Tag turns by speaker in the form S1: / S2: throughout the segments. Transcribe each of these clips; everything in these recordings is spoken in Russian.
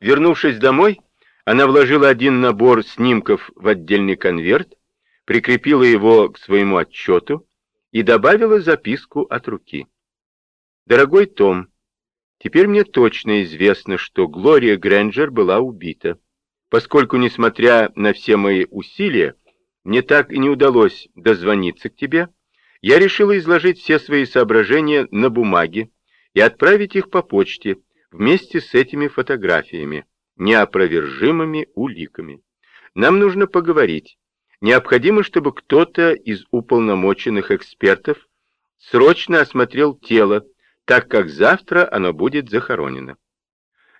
S1: Вернувшись домой, она вложила один набор снимков в отдельный конверт, прикрепила его к своему отчету и добавила записку от руки. «Дорогой Том, теперь мне точно известно, что Глория Грэнджер была убита, поскольку, несмотря на все мои усилия, мне так и не удалось дозвониться к тебе, я решила изложить все свои соображения на бумаге и отправить их по почте вместе с этими фотографиями, неопровержимыми уликами. Нам нужно поговорить. Необходимо, чтобы кто-то из уполномоченных экспертов срочно осмотрел тело, так как завтра оно будет захоронено.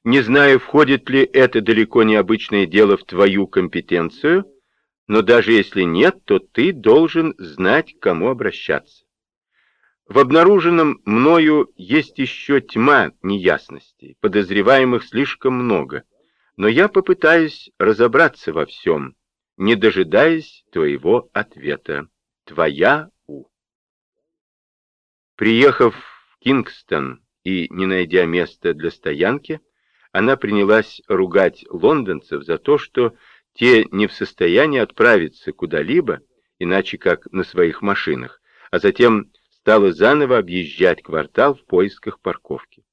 S1: Не знаю, входит ли это далеко необычное дело в твою компетенцию, но даже если нет, то ты должен знать, к кому обращаться. В обнаруженном мною есть еще тьма неясностей, подозреваемых слишком много, но я попытаюсь разобраться во всем, не дожидаясь твоего ответа. Твоя У. Приехав в Кингстон и не найдя места для стоянки, она принялась ругать лондонцев за то, что те не в состоянии отправиться куда-либо, иначе как на своих машинах, а затем стала заново объезжать квартал в поисках парковки.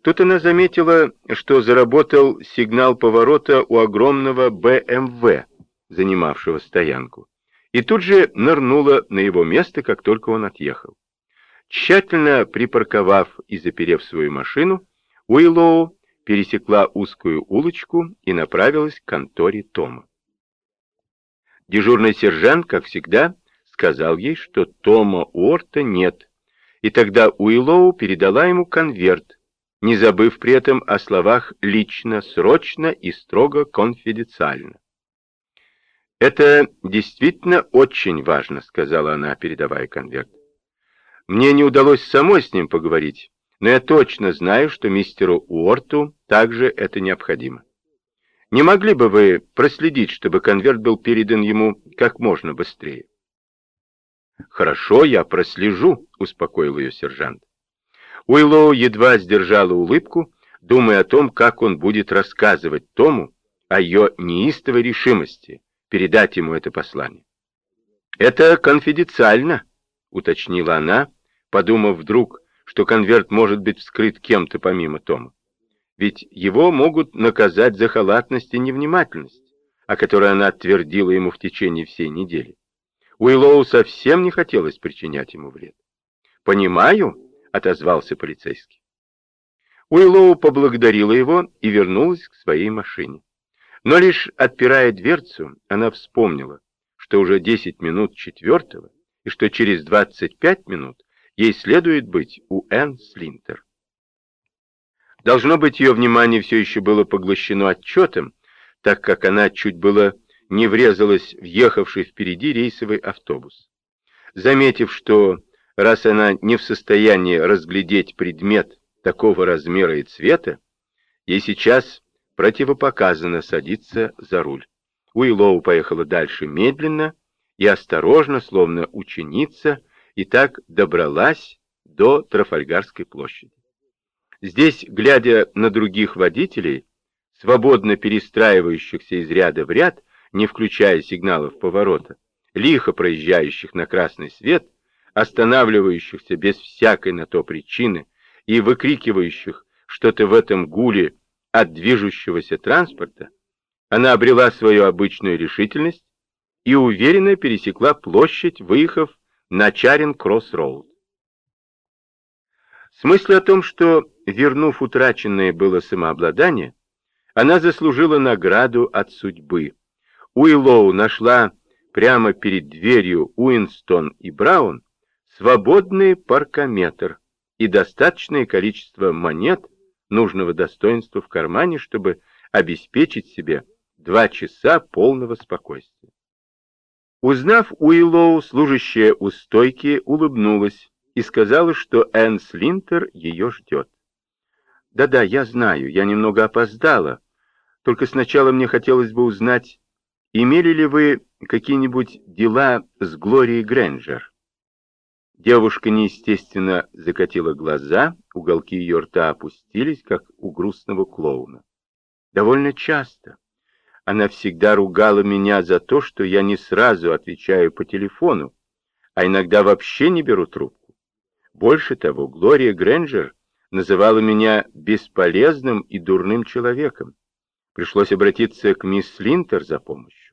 S1: Тут она заметила, что заработал сигнал поворота у огромного БМВ, занимавшего стоянку, и тут же нырнула на его место, как только он отъехал. Тщательно припарковав и заперев свою машину, Уиллоу пересекла узкую улочку и направилась к конторе Тома. Дежурный сержант, как всегда, сказал ей, что Тома Уорта нет, и тогда Уиллоу передала ему конверт, не забыв при этом о словах «лично», «срочно» и «строго конфиденциально». «Это действительно очень важно», — сказала она, передавая конверт. «Мне не удалось самой с ним поговорить, но я точно знаю, что мистеру Уорту также это необходимо. Не могли бы вы проследить, чтобы конверт был передан ему как можно быстрее?» «Хорошо, я прослежу», — успокоил ее сержант. Уиллоу едва сдержала улыбку, думая о том, как он будет рассказывать Тому о ее неистовой решимости передать ему это послание. «Это конфиденциально», — уточнила она, подумав вдруг, что конверт может быть вскрыт кем-то помимо Тома. Ведь его могут наказать за халатность и невнимательность, о которой она твердила ему в течение всей недели. Уиллоу совсем не хотелось причинять ему вред. «Понимаю», — отозвался полицейский. Уиллоу поблагодарила его и вернулась к своей машине. Но лишь отпирая дверцу, она вспомнила, что уже 10 минут четвертого, и что через 25 минут ей следует быть у Энн Слинтер. Должно быть, ее внимание все еще было поглощено отчетом, так как она чуть было не врезалась в ехавший впереди рейсовый автобус. Заметив, что раз она не в состоянии разглядеть предмет такого размера и цвета, ей сейчас противопоказано садиться за руль. Уиллоу поехала дальше медленно и осторожно, словно ученица, и так добралась до Трафальгарской площади. Здесь, глядя на других водителей, свободно перестраивающихся из ряда в ряд, не включая сигналов поворота, лихо проезжающих на красный свет, останавливающихся без всякой на то причины и выкрикивающих что-то в этом гуле от движущегося транспорта, она обрела свою обычную решительность и уверенно пересекла площадь, выехав на Чаринг-Кросс-Роуд. С мыслью о том, что, вернув утраченное было самообладание, она заслужила награду от судьбы, Уиллоу нашла прямо перед дверью Уинстон и Браун свободный паркометр и достаточное количество монет нужного достоинства в кармане, чтобы обеспечить себе два часа полного спокойствия. Узнав Уиллоу, служащая у стойки улыбнулась и сказала, что Энн Слинтер ее ждет. «Да-да, я знаю, я немного опоздала, только сначала мне хотелось бы узнать, Имели ли вы какие-нибудь дела с Глорией Грэнджер? Девушка неестественно закатила глаза, уголки ее рта опустились, как у грустного клоуна. Довольно часто. Она всегда ругала меня за то, что я не сразу отвечаю по телефону, а иногда вообще не беру трубку. Больше того, Глория Грэнджер называла меня бесполезным и дурным человеком. Пришлось обратиться к мисс Линтер за помощью.